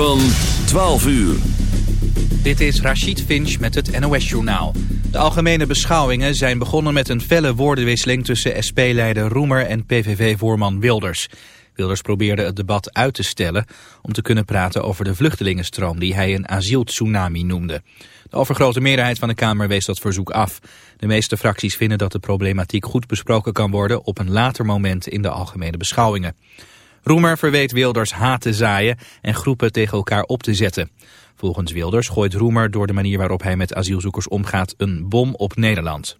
Van 12 uur. Dit is Rachid Finch met het NOS-journaal. De algemene beschouwingen zijn begonnen met een felle woordenwisseling tussen SP-leider Roemer en PVV-voorman Wilders. Wilders probeerde het debat uit te stellen om te kunnen praten over de vluchtelingenstroom die hij een asieltsunami noemde. De overgrote meerderheid van de Kamer wees dat verzoek af. De meeste fracties vinden dat de problematiek goed besproken kan worden op een later moment in de algemene beschouwingen. Roemer verweet Wilders haat te zaaien en groepen tegen elkaar op te zetten. Volgens Wilders gooit Roemer door de manier waarop hij met asielzoekers omgaat een bom op Nederland.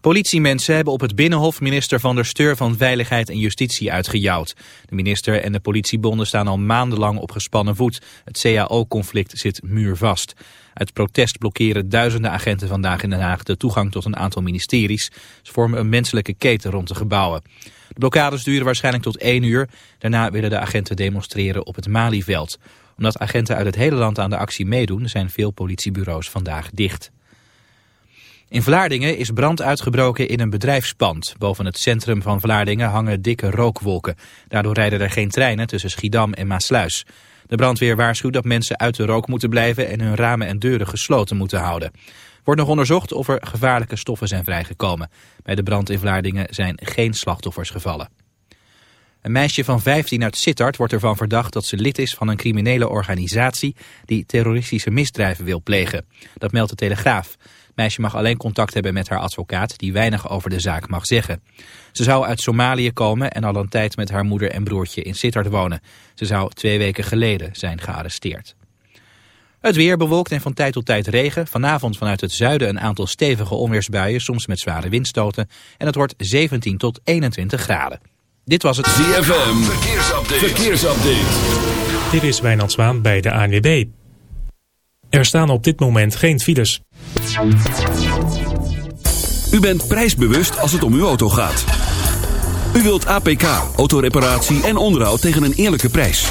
Politiemensen hebben op het Binnenhof minister Van der Steur van Veiligheid en Justitie uitgejouwd. De minister en de politiebonden staan al maandenlang op gespannen voet. Het CAO-conflict zit muurvast. Uit protest blokkeren duizenden agenten vandaag in Den Haag de toegang tot een aantal ministeries. Ze vormen een menselijke keten rond de gebouwen. De blokkades duren waarschijnlijk tot één uur. Daarna willen de agenten demonstreren op het Malieveld. Omdat agenten uit het hele land aan de actie meedoen, zijn veel politiebureaus vandaag dicht. In Vlaardingen is brand uitgebroken in een bedrijfspand. Boven het centrum van Vlaardingen hangen dikke rookwolken. Daardoor rijden er geen treinen tussen Schiedam en Maasluis. De brandweer waarschuwt dat mensen uit de rook moeten blijven en hun ramen en deuren gesloten moeten houden. Wordt nog onderzocht of er gevaarlijke stoffen zijn vrijgekomen. Bij de brand in Vlaardingen zijn geen slachtoffers gevallen. Een meisje van 15 uit Sittard wordt ervan verdacht dat ze lid is van een criminele organisatie die terroristische misdrijven wil plegen. Dat meldt de Telegraaf. Het meisje mag alleen contact hebben met haar advocaat die weinig over de zaak mag zeggen. Ze zou uit Somalië komen en al een tijd met haar moeder en broertje in Sittard wonen. Ze zou twee weken geleden zijn gearresteerd. Het weer bewolkt en van tijd tot tijd regen. Vanavond vanuit het zuiden een aantal stevige onweersbuien, soms met zware windstoten. En het wordt 17 tot 21 graden. Dit was het ZFM. Verkeersupdate. Verkeersupdate. Dit is Wijnand Zwaan bij de ANWB. Er staan op dit moment geen files. U bent prijsbewust als het om uw auto gaat. U wilt APK, autoreparatie en onderhoud tegen een eerlijke prijs.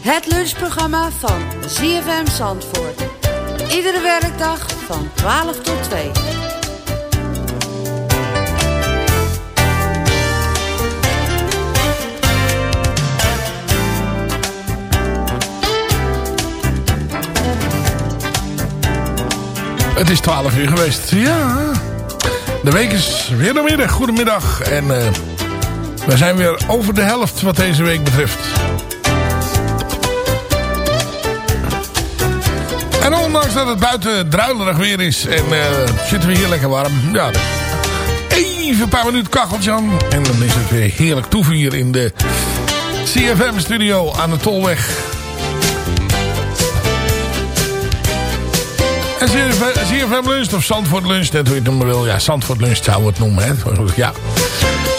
Het lunchprogramma van ZFM Zandvoort. Iedere werkdag van 12 tot 2. Het is 12 uur geweest. Ja. De week is weer een middag. Goedemiddag. En eh, we zijn weer over de helft wat deze week betreft. En ondanks dat het buiten druilerig weer is en eh, zitten we hier lekker warm. Ja, even een paar minuten kacheltje aan. En dan is het weer heerlijk toeven hier in de CFM studio aan de Tolweg. En CFM Lunch of Zandvoort Lunch, net hoe je het noemen wil. Ja, Zandvoort Lunch zou het noemen, hè. Ja.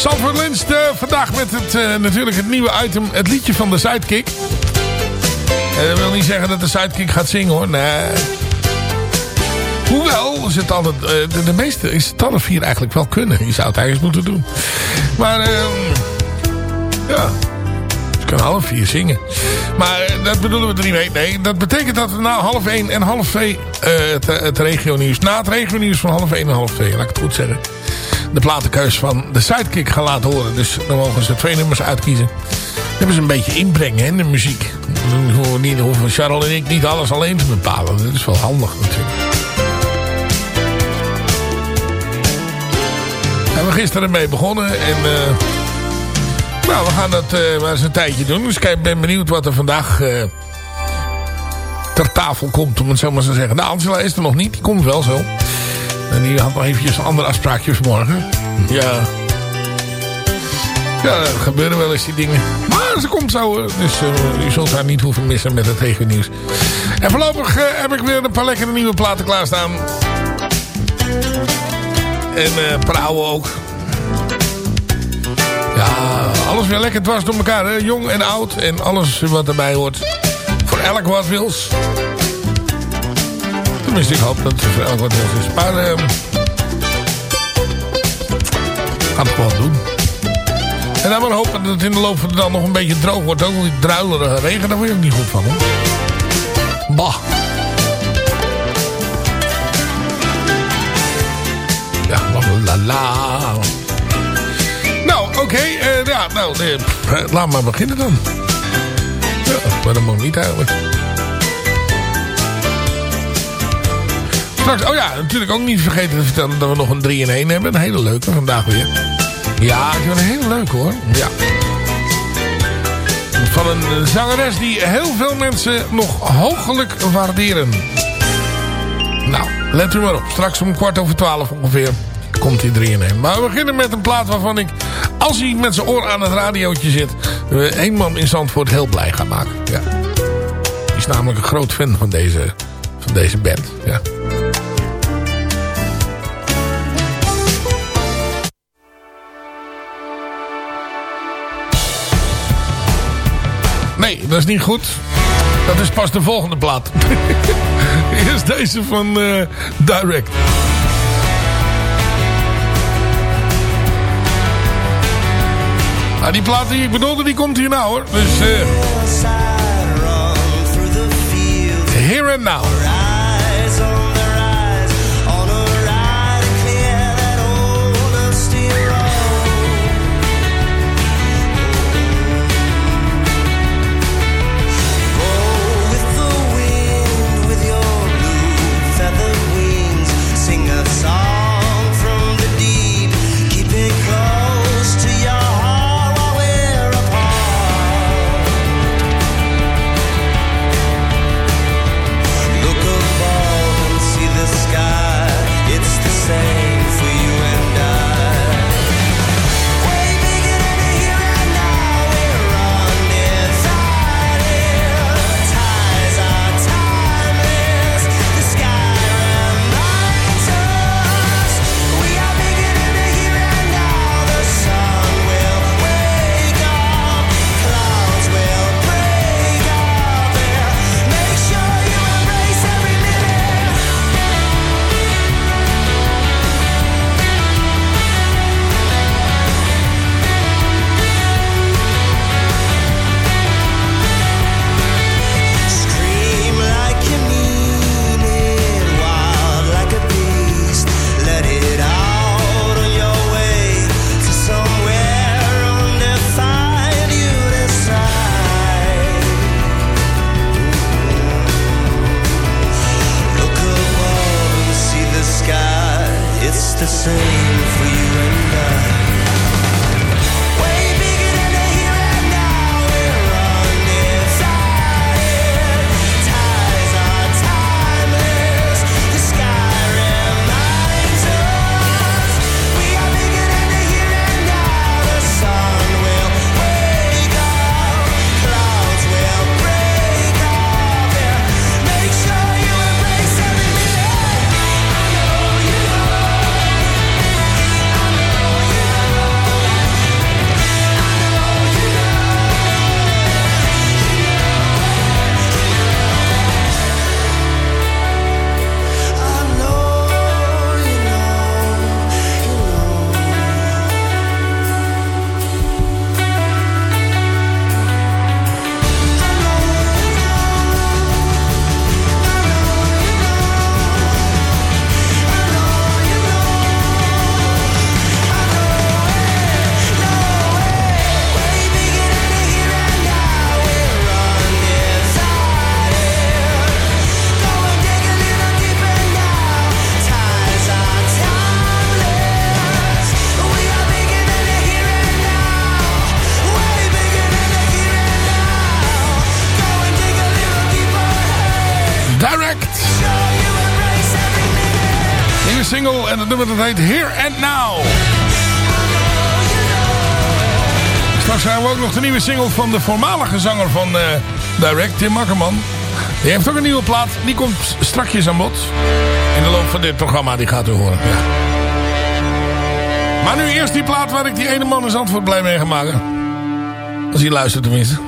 Zandvoort Lunch uh, vandaag met het, uh, natuurlijk het nieuwe item, het liedje van de Sidekick. Uh, dat wil niet zeggen dat de Sidekick gaat zingen, hoor. Nee. Hoewel, ze het de meeste is het alle vier eigenlijk wel kunnen. Je zou het eigenlijk moeten doen. Maar, ehm, ja kan half vier zingen. Maar uh, dat bedoelen we er niet mee. Nee, dat betekent dat we na half één en half twee uh, het, het regio nieuws. Na het regio nieuws van half één en half twee, laat ik het goed zeggen. De platenkeus van de Sidekick gaan laten horen. Dus dan mogen ze twee nummers uitkiezen. Dan hebben ze een beetje inbrengen in de muziek. Dan hoeven, Charles en ik niet alles alleen te bepalen. Dat is wel handig natuurlijk. We hebben gisteren mee begonnen en... nou, we gaan dat uh, maar eens een tijdje doen. Dus ik ben benieuwd wat er vandaag uh, ter tafel komt, om het zo maar te zeggen. Nou, Angela is er nog niet. Die komt wel zo. En die had nog eventjes een ander afspraakje vanmorgen. Ja. Ja, er gebeuren wel eens die dingen. Maar ze komt zo. Dus uh, u zult haar niet hoeven missen met het tegennieuws. En voorlopig heb ik weer een paar lekkere nieuwe platen klaarstaan. En een paar oude ook. Ja, alles weer lekker dwars door elkaar. Hè? Jong en oud en alles wat erbij hoort. Voor elk wat wils. Tenminste, ik hoop dat het voor elk wat wils is. Maar uh, het gewoon doen. En dan maar hopen dat het in de loop van de dag nog een beetje droog wordt. Ook die druilerige regen, daar word je ook niet goed van. Hoor. Bah. Ja, la la la. Oké. Uh, ja, nou, nee, pff, laat maar beginnen dan. Ja, dat mag niet eigenlijk. Straks, oh ja, natuurlijk ook niet vergeten te vertellen dat we nog een 3 in 1 hebben. Een hele leuke vandaag weer. Ja, ik vind een hele leuke hoor. Ja. Van een zangeres die heel veel mensen nog hoogelijk waarderen. Nou, let u maar op. Straks om kwart over twaalf ongeveer komt hij 3 in 1. Maar we beginnen met een plaat waarvan ik, als hij met zijn oor aan het radiootje zit, één man in Zandvoort heel blij gaat maken. Ja. Die is namelijk een groot fan van deze, van deze band. Ja. Nee, dat is niet goed. Dat is pas de volgende plaat. Eerst deze van uh, Direct. Nou, die plaat die ik bedoelde, die komt hier nou hoor. Dus, uh, Here and Now. nieuwe single van de voormalige zanger van eh, Direct, Tim Makkerman. Die heeft ook een nieuwe plaat. Die komt strakjes aan bod. In de loop van dit programma, die gaat u horen. Ja. Maar nu eerst die plaat waar ik die ene man in antwoord blij mee gaan maken. Als hij luistert tenminste.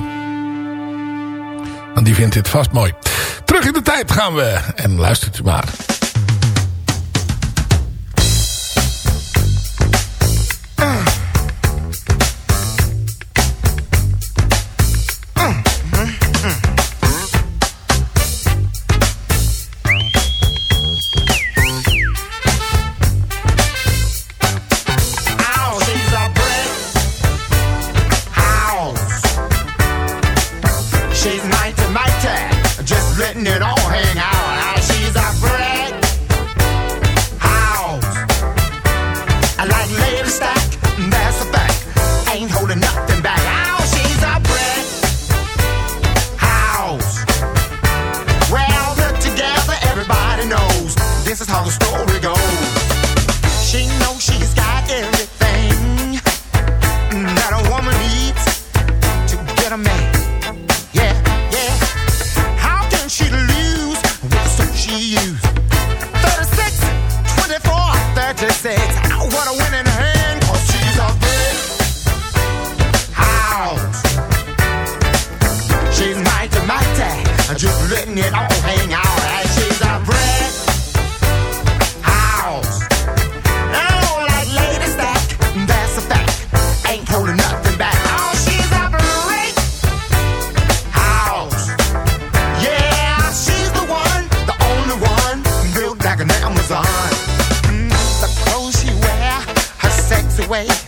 Want die vindt dit vast mooi. Terug in de tijd gaan we. En luistert u maar. away.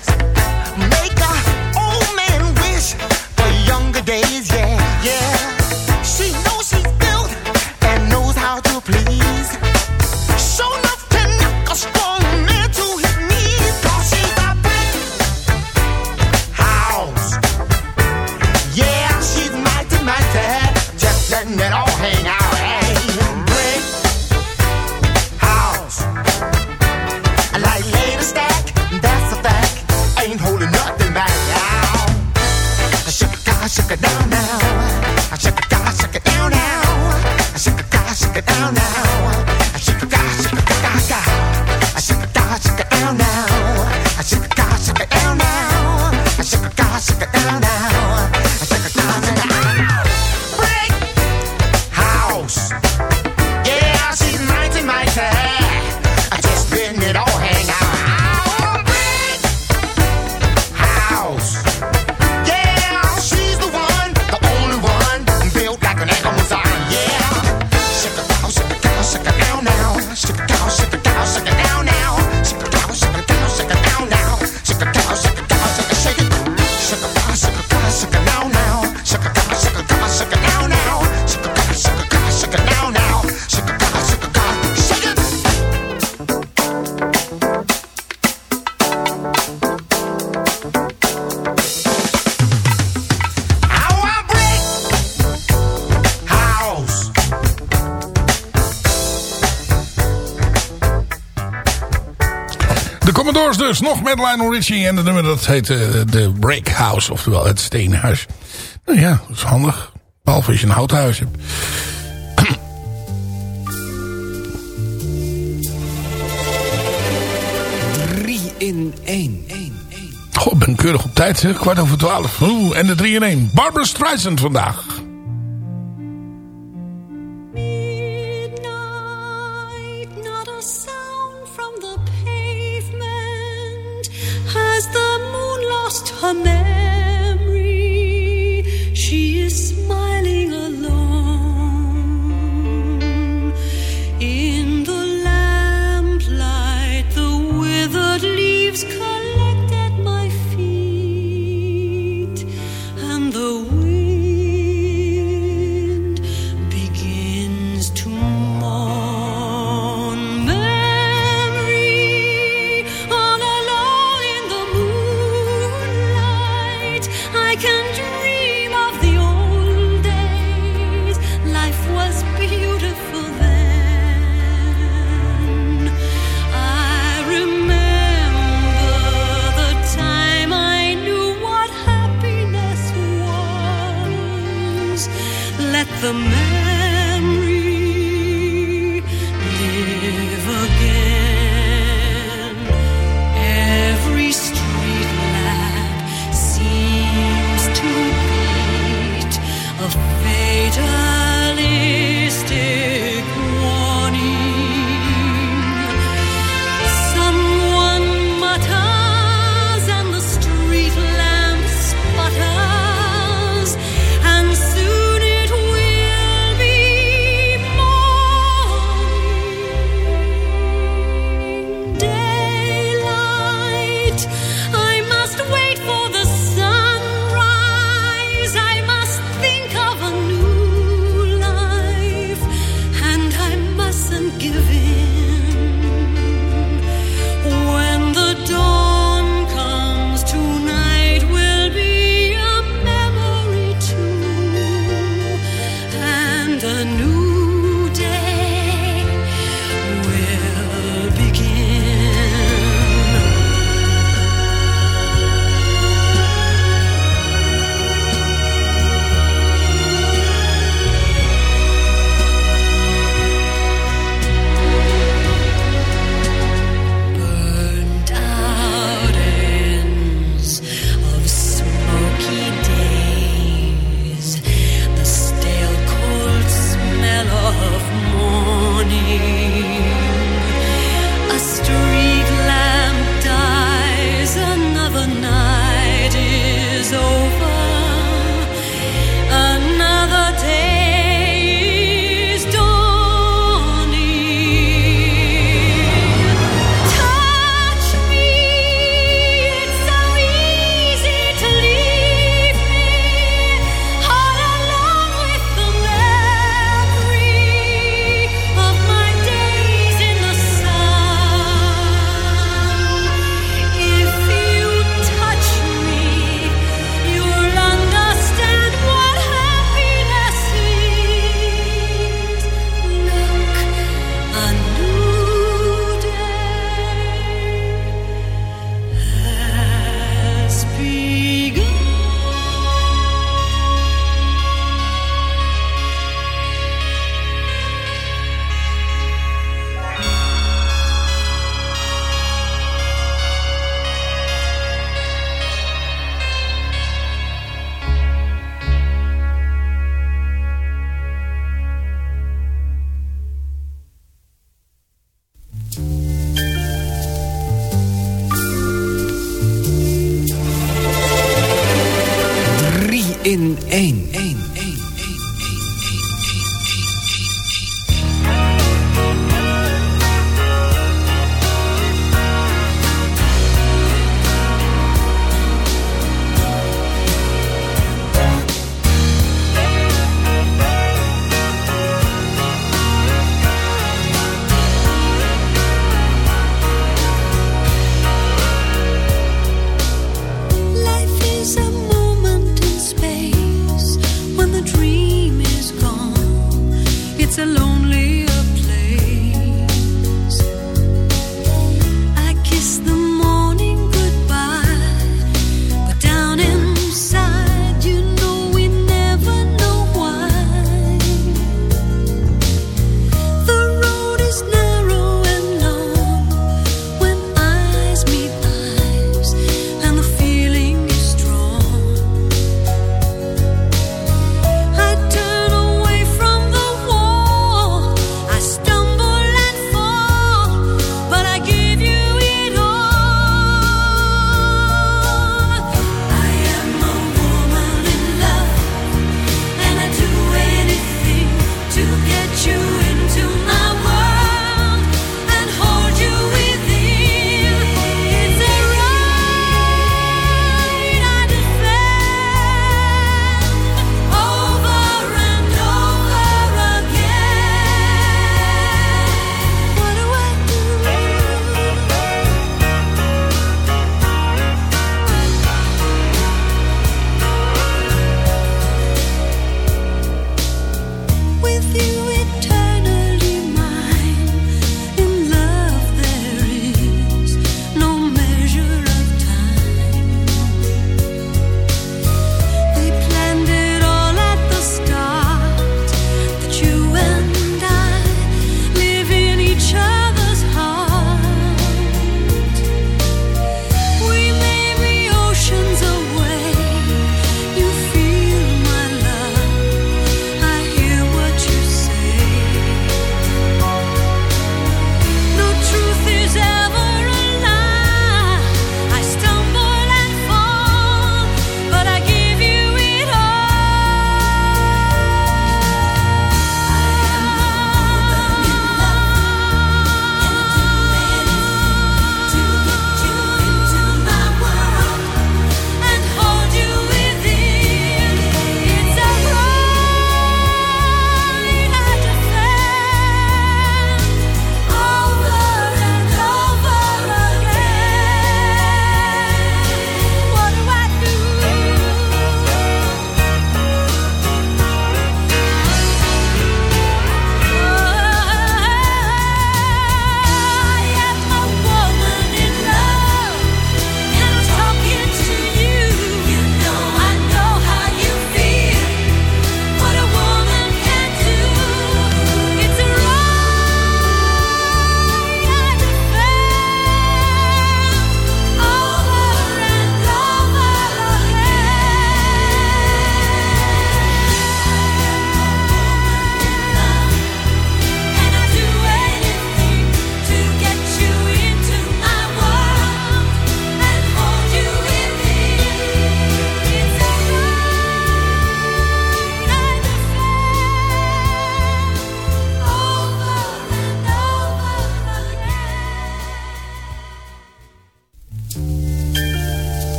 Dus nog met Line Ritchie en het nummer dat heet eh, de Breakhouse oftewel het steenhuis. Nou ja, dat is handig. Palvis een houthuisje. 3 in 1, 1, 1. Ik ben keurig op tijd, hè? Kwart over 12. Oeh, En de 3 in 1. Barbara Struizen vandaag.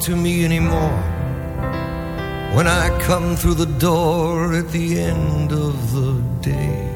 To me anymore when I come through the door at the end of the day.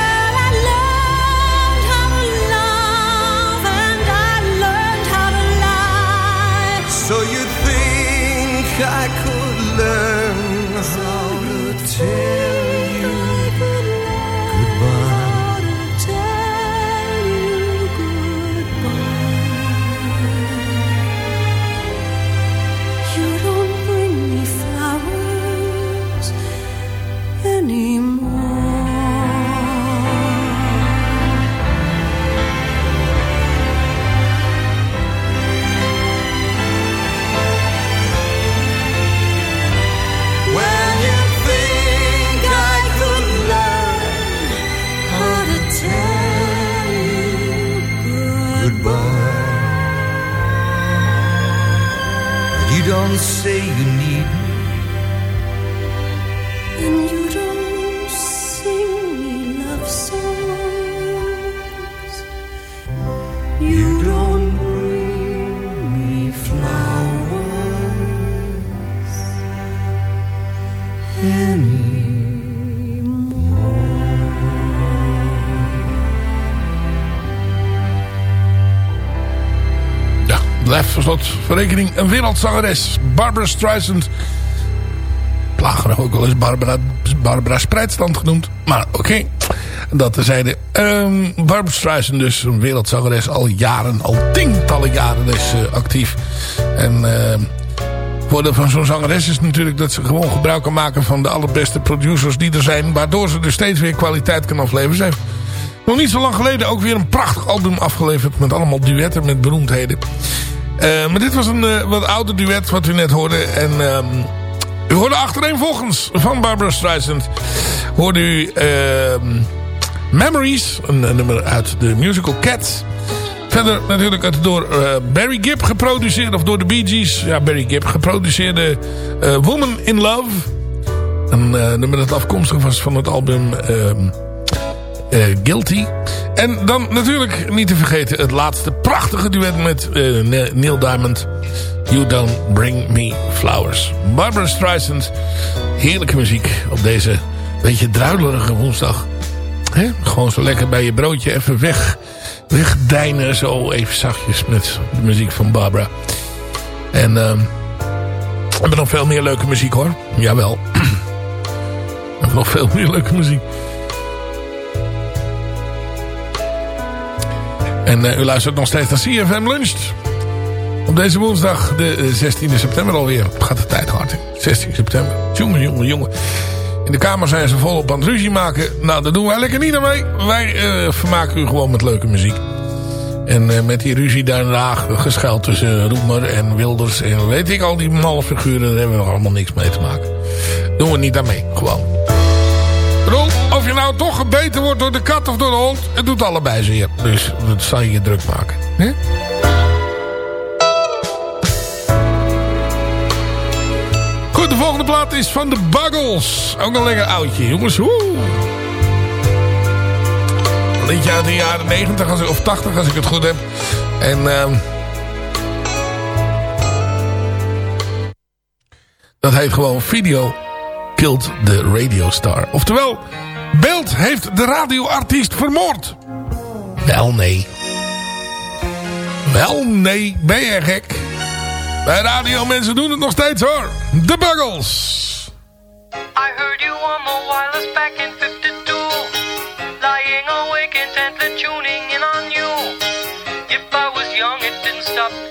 I could learn how to tell say you voor slot verrekening een wereldzangeres. Barbara Streisand. Plager ook wel eens Barbara, Barbara Spreidstand genoemd. Maar oké, dat terzijde. Ehm Barbara Streisand dus, een wereldzangeres. Al jaren, al tientallen jaren is eh, actief. En... ehm voordeel van zo'n zangeres is natuurlijk dat ze gewoon gebruik kan maken van de allerbeste producers die er zijn. Waardoor ze dus steeds weer kwaliteit kan afleveren. Ze heeft nog niet zo lang geleden ook weer een prachtig album afgeleverd met allemaal duetten met beroemdheden. Eh, maar dit was een eh, wat ouder duet wat u net hoorde. En ehm, u hoorde achtereenvolgens van Barbara Streisand. Hoorde u ehm, Memories, een, een nummer uit de musical Cats. Verder natuurlijk het door eh, Barry Gibb geproduceerde, of door de Bee Gees, ja Barry Gibb geproduceerde eh, Woman in Love. Een eh, nummer dat afkomstig was van het album ehm, eh, Guilty. En dan natuurlijk niet te vergeten het laatste prachtige duet met eh, Ne- Neil Diamond. You Don't Bring Me Flowers. Barbara Streisand. Heerlijke muziek op deze beetje druilerige woensdag. Gewoon zo lekker bij je broodje even weg, wegdijnen. Zo even zachtjes met de muziek van Barbara. En ehm we hebben nog veel meer leuke muziek hoor. Jawel. we hebben nog veel meer leuke muziek. En eh, u luistert nog steeds naar CFM Lunch. Op deze woensdag, de eh, 16e september alweer. Gaat de tijd hard. hè? 16 september. Jongen, jongen, jongen. In de kamer zijn ze volop aan het ruzie maken. Nou, daar doen wij lekker niet aan mee. Wij eh, vermaken u gewoon met leuke muziek. En eh, met die ruzie daarna geschuild tussen Roemer en Wilders en weet ik al die malle figuren, daar hebben we nog allemaal niks mee te maken. Doen we niet aan mee, gewoon. Of je nou toch gebeten wordt door de kat of door de hond, het doet allebei zeer. Dus dat zal je je druk maken. Goed, de volgende plaat is van de Buggles. Ook een lekker oudje, jongens. Woe! Een liedje uit de jaren 90 als ik, of 80 als ik het goed heb. En ehm dat heet gewoon Video Killed the Radio Star. Oftewel, Beeld heeft de radioartiest vermoord. Wel nee. Wel nee, ben je gek? Bij radio mensen doen het nog steeds hoor. De Buggles. I heard you on the wireless back in 52 Lying awake intently tuning in on you If I was young it didn't stop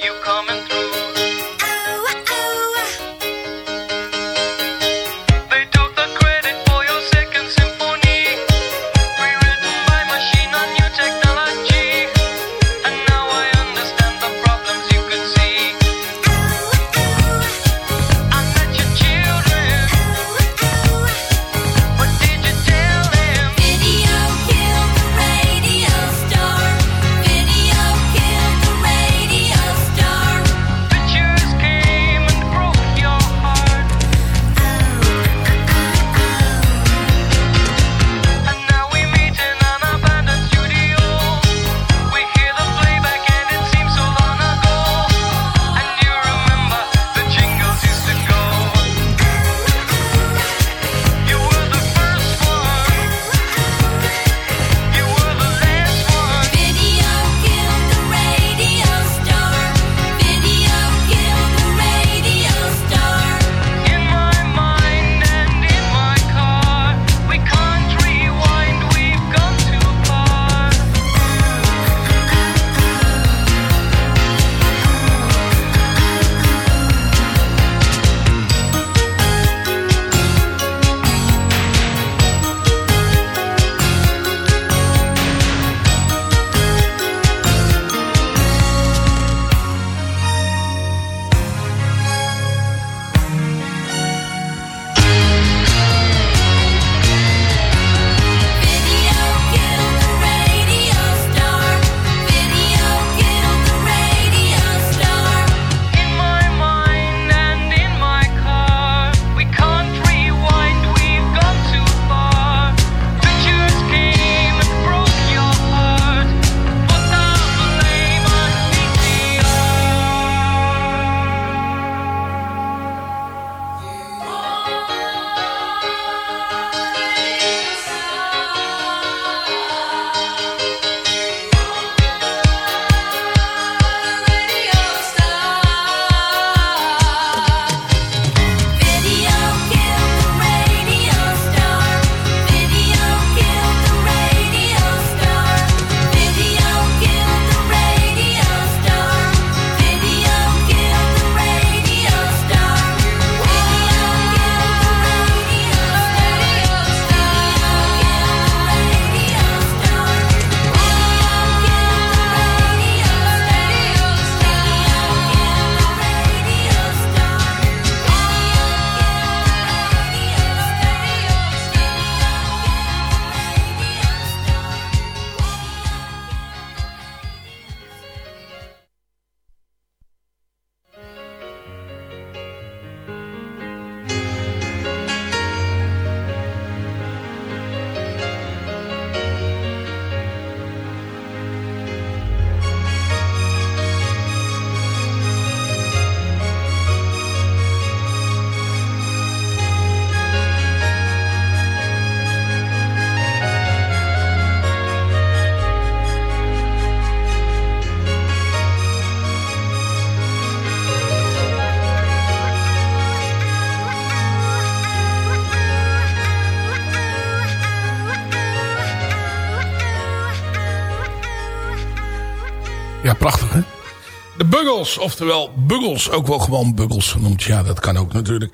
Buggles, oftewel Buggles, ook wel gewoon Buggles genoemd. Ja, dat kan ook natuurlijk.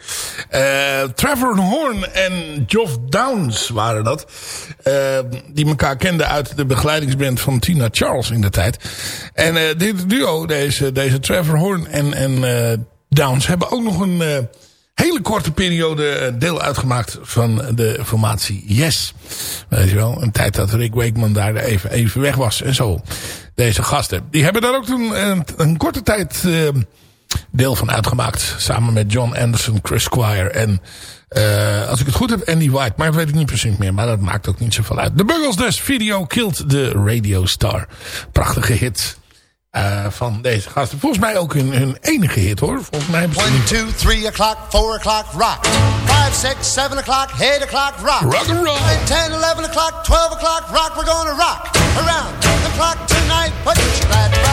Eh, Trevor Horn en Geoff Downs waren dat. Eh, die elkaar kenden uit de begeleidingsband van Tina Charles in de tijd. En eh, dit duo, deze, deze Trevor Horn en, en Downs, hebben ook nog een hele korte periode eh, deel uitgemaakt van de formatie Yes. Weet je wel, een tijd dat Rick Wakeman daar even, even weg was en zo. Deze gasten. Die hebben daar ook toen een, een korte tijd eh, deel van uitgemaakt. Samen met John Anderson, Chris Squire en eh, als ik het goed heb Andy White. Maar dat weet ik niet precies meer. Maar dat maakt ook niet zoveel uit. De Buggles dus. Video Killed the Radio Star. Prachtige hit. Eh, van deze gasten. Volgens mij ook hun, hun enige hit hoor. Volgens mij hebben ze 1, niet- 2, 3 o'clock, 4 o'clock, rock. 5, 6, 7 o'clock, 8 o'clock, rock. Rock and roll. 9, 10, 11 o'clock, 12 o'clock, rock. We're gonna rock around the clock tonight. Put your glad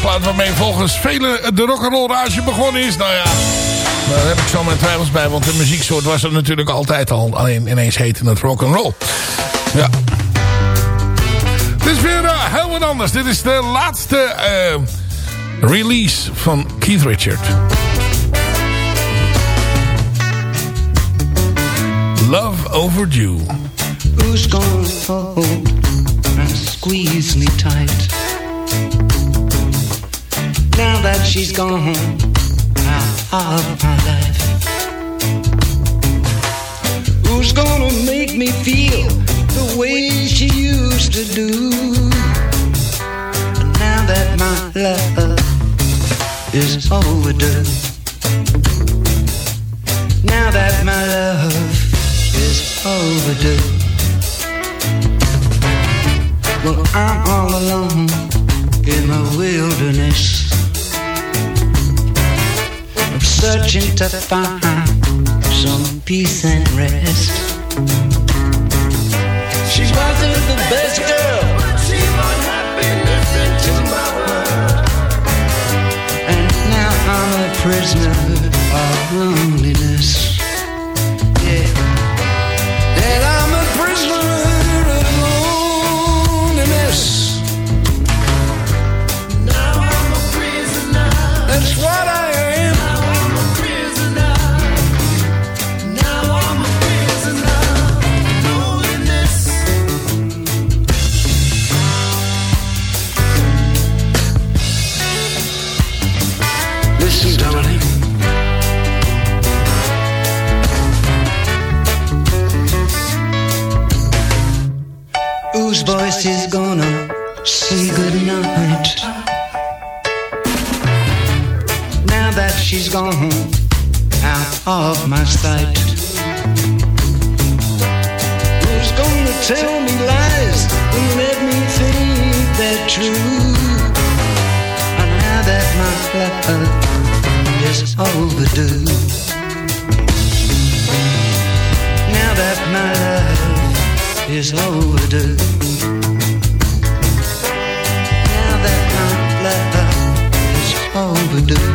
plaat waarmee volgens velen de rock'n'roll rage begonnen is. Nou ja, daar heb ik zo mijn twijfels bij. Want de muzieksoort was er natuurlijk altijd al. Alleen ineens heette het rock'n'roll. Ja. Dit is weer eh, heel wat anders. Dit is de laatste eh, release van Keith Richard. Love Overdue. Who's gonna and squeeze me tight? Now that she's gone out of my life, who's gonna make me feel the way she used to do? Now that my love is overdue. Now that my love is overdue. Well, I'm all alone in the wilderness. Searching to find some peace and rest. She wasn't the best girl, she was happy listening to my word. And now I'm a prisoner of loneliness. gone out of my sight. Who's gonna tell me lies and let me think they're true? And now that my leopard is overdue. Now that my love is overdue. Now that my love is overdue.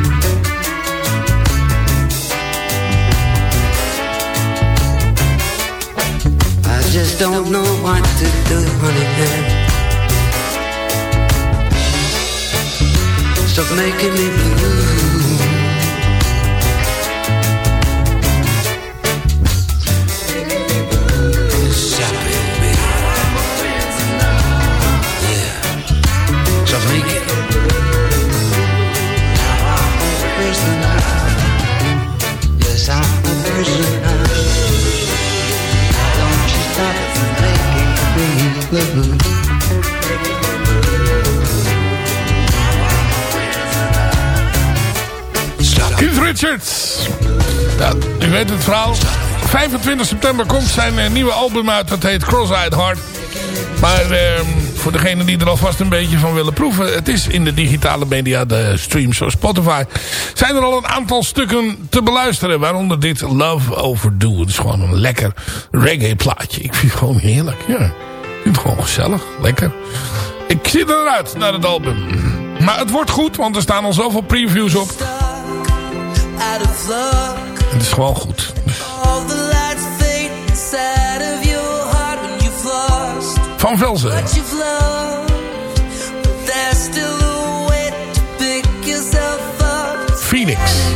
stop making me blue u weet het verhaal. 25 september komt zijn eh, nieuwe album uit. Dat heet Cross-Eyed Heart. Maar ehm, voor degenen die er alvast een beetje van willen proeven... het is in de digitale media, de streams zoals Spotify... zijn er al een aantal stukken te beluisteren. Waaronder dit Love Overdo. Het is gewoon een lekker reggae plaatje. Ik vind het gewoon heerlijk. Ja. Ik vind het gewoon gezellig. Lekker. Ik zie eruit naar het album. Maar het wordt goed, want er staan al zoveel previews op. out of love het is gewoon goed. Van Velzen. Phoenix.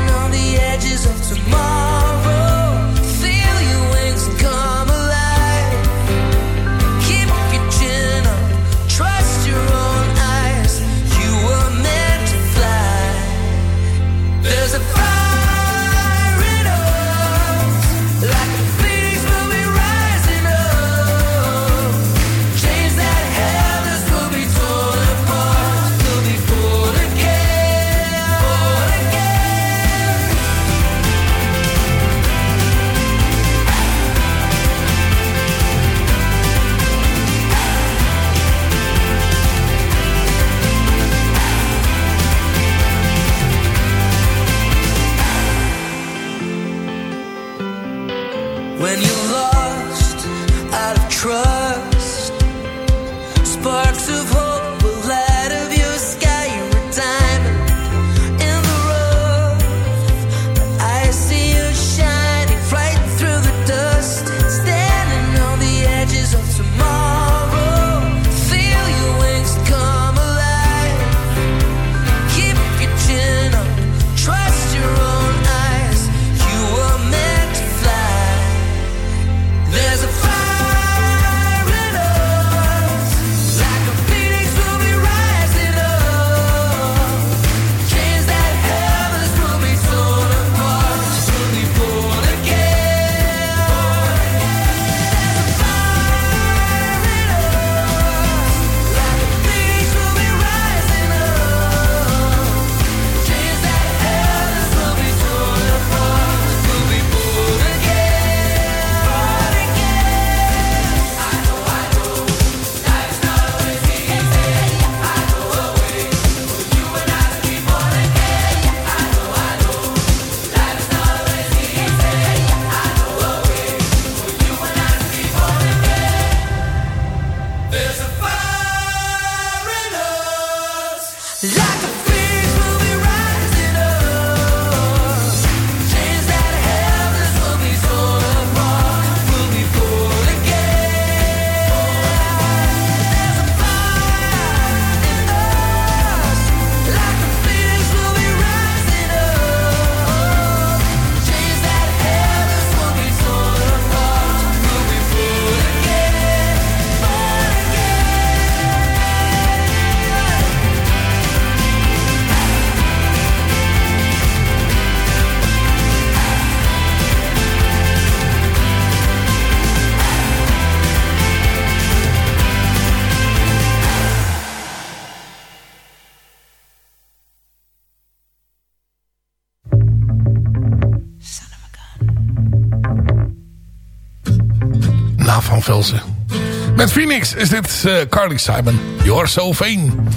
Met Phoenix is dit eh, Carly Simon. You're so vain.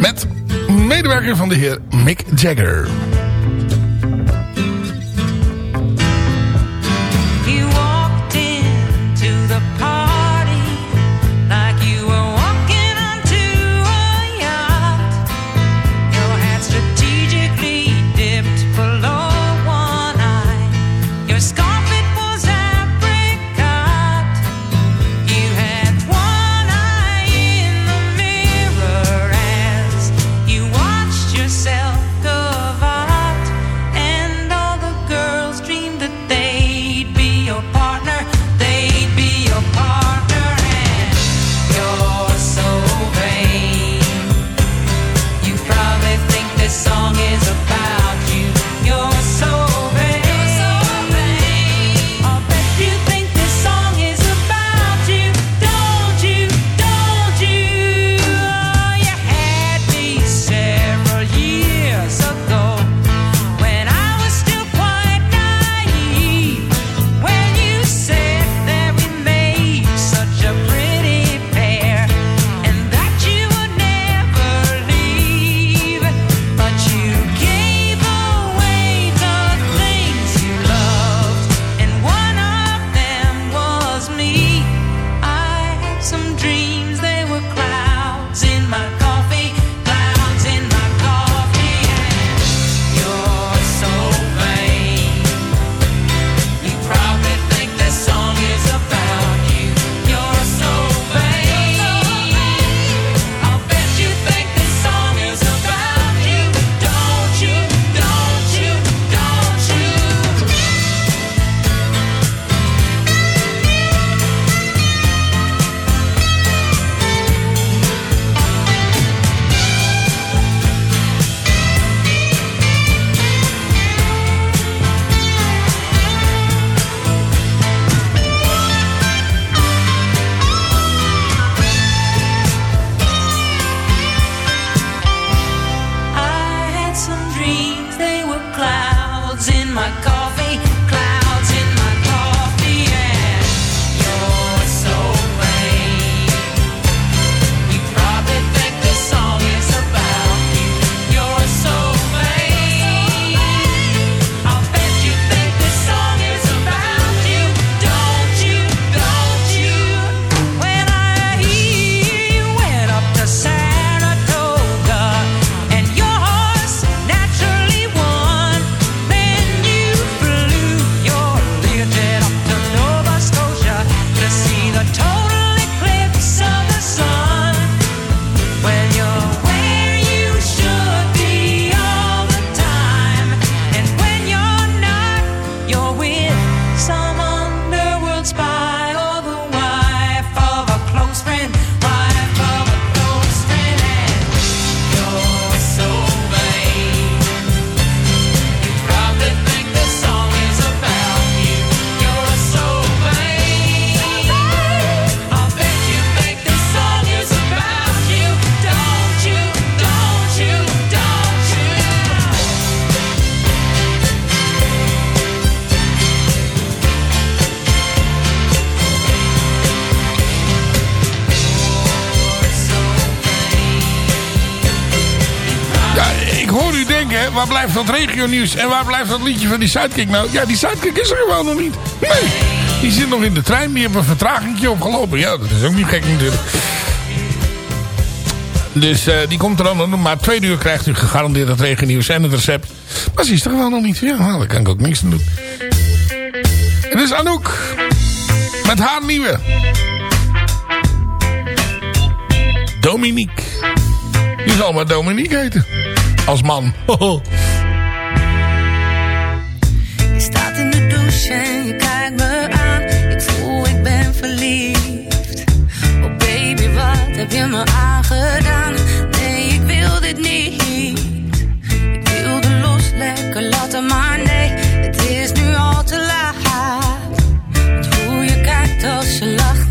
Met medewerker van de heer Mick Jagger. waar blijft dat regionieuws? En waar blijft dat liedje van die sidekick nou? Ja, die sidekick is er gewoon nog niet. Nee, die zit nog in de trein. Die hebben een vertragingje opgelopen. Ja, dat is ook niet gek natuurlijk. Dus eh, die komt er dan. Maar twee uur krijgt u gegarandeerd dat regionieuws en het recept. Maar ze is er gewoon nog niet. Ja, nou, daar kan ik ook niks aan doen. Het is Anouk. Met haar nieuwe. Dominique. Die zal maar Dominique heten als man. Je staat in de douche en je kijkt me aan. Ik voel, ik ben verliefd. Oh baby, wat heb je me aangedaan? Nee, ik wil dit niet. Ik wilde los, lekker laten, maar nee, het is nu al te laat. Want hoe je kijkt als je lacht.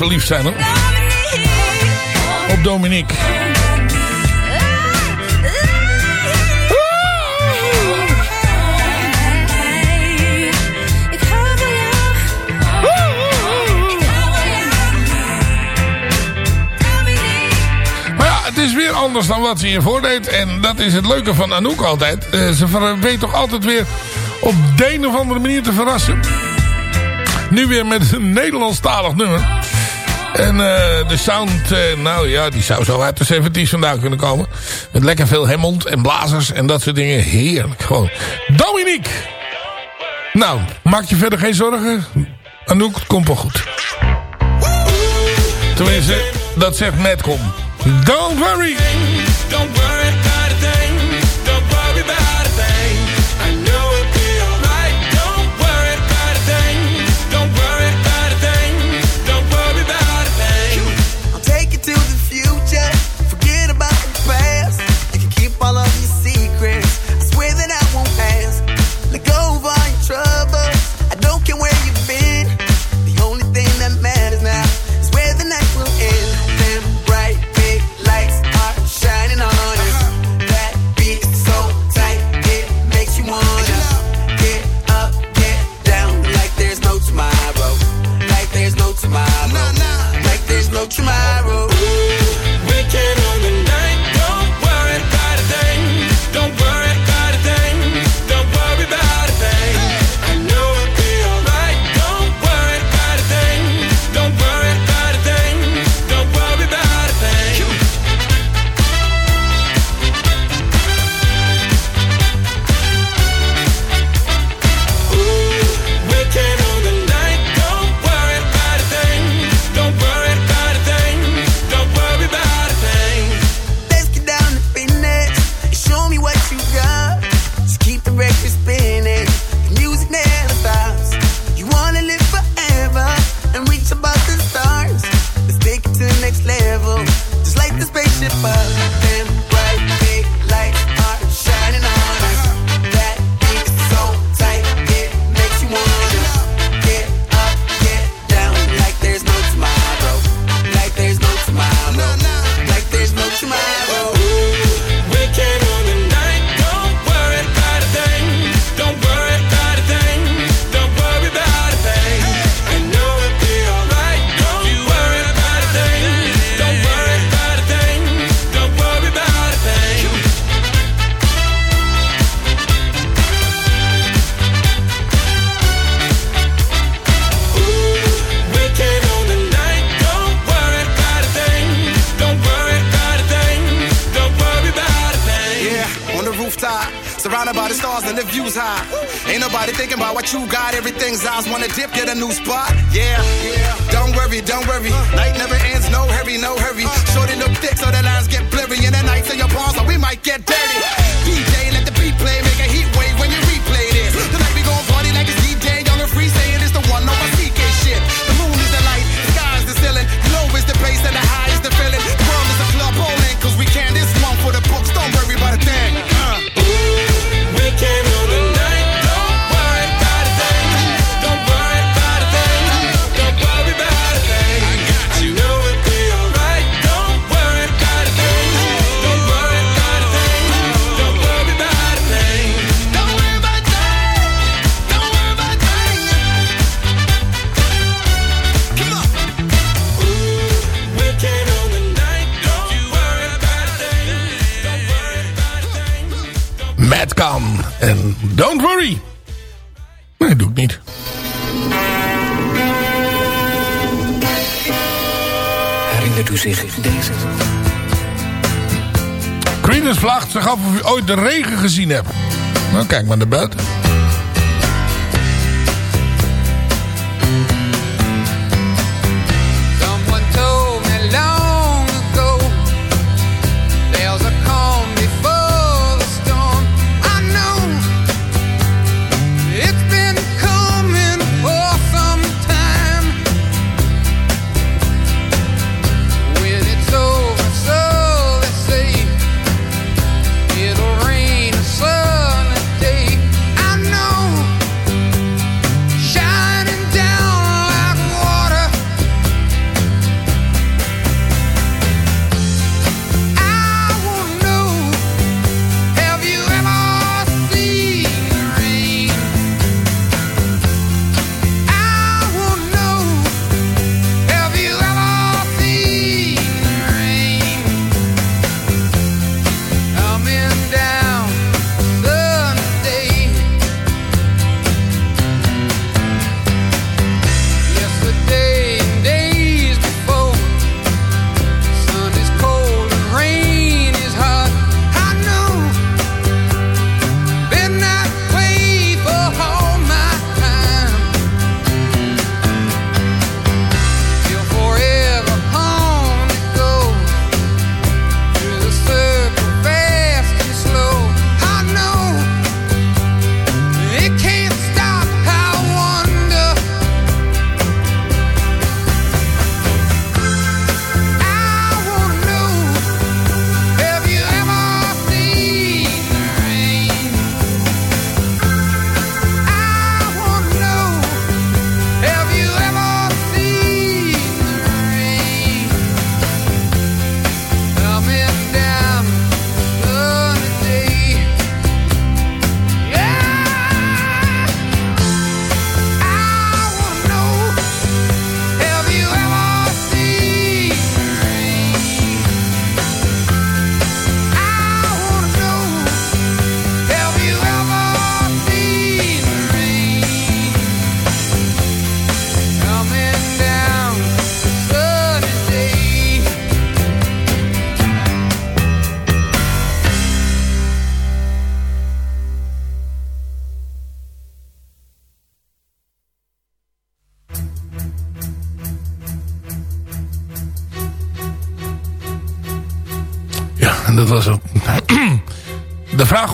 verliefd zijn Maar ja, het is weer anders dan wat ze hiervoor deed. En dat is het leuke van Anouk altijd. Eh, ze weet toch altijd weer op de een of andere manier te verrassen. Nu weer met een Nederlandstalig nummer. En uh, de sound, uh, nou ja, die zou zo uit de 70s vandaan kunnen komen. Met lekker veel hemmel en blazers en dat soort dingen. Heerlijk, gewoon. Dominique! Nou, maak je verder geen zorgen. Anouk, het komt wel goed. Tenminste, dat zegt Metcom. Don't worry! Don't worry. for the books, don't zich deze. Creedence vraagt zich af of u ooit de regen gezien hebt. Nou, kijk maar naar buiten.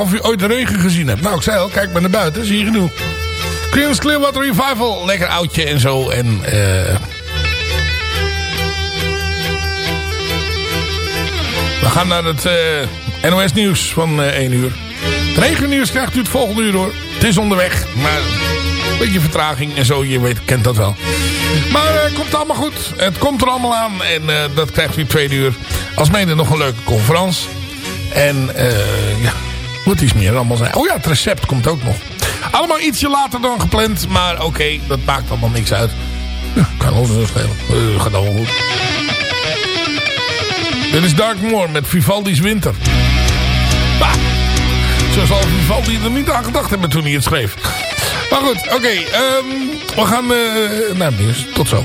Of u ooit de regen gezien hebt. Nou, ik zei al, kijk maar naar buiten, zie je genoeg. Creedence Clearwater Revival, lekker oudje en zo. En eh we gaan naar het eh, NOS nieuws van eh 1 uur. Het regennieuws krijgt u het volgende uur hoor. Het is onderweg, maar een beetje vertraging en zo, je weet, kent dat wel. Maar het komt allemaal goed. Het komt er allemaal aan en dat krijgt u tweede uur. Als mede nog een leuke conferentie. En ja, wat is meer allemaal zijn. Oh ja, het recept komt ook nog. Allemaal ietsje later dan gepland, maar oké, dat maakt allemaal niks uit. Ja, kan ons wel schelen. Eh, gaat allemaal goed. Dit is Dark Moor met Vivaldi's Winter. Bah, zo zal Vivaldi er niet aan gedacht hebben toen hij het schreef. Maar goed, oké. ehm, we gaan eh, naar het nieuws. Tot zo.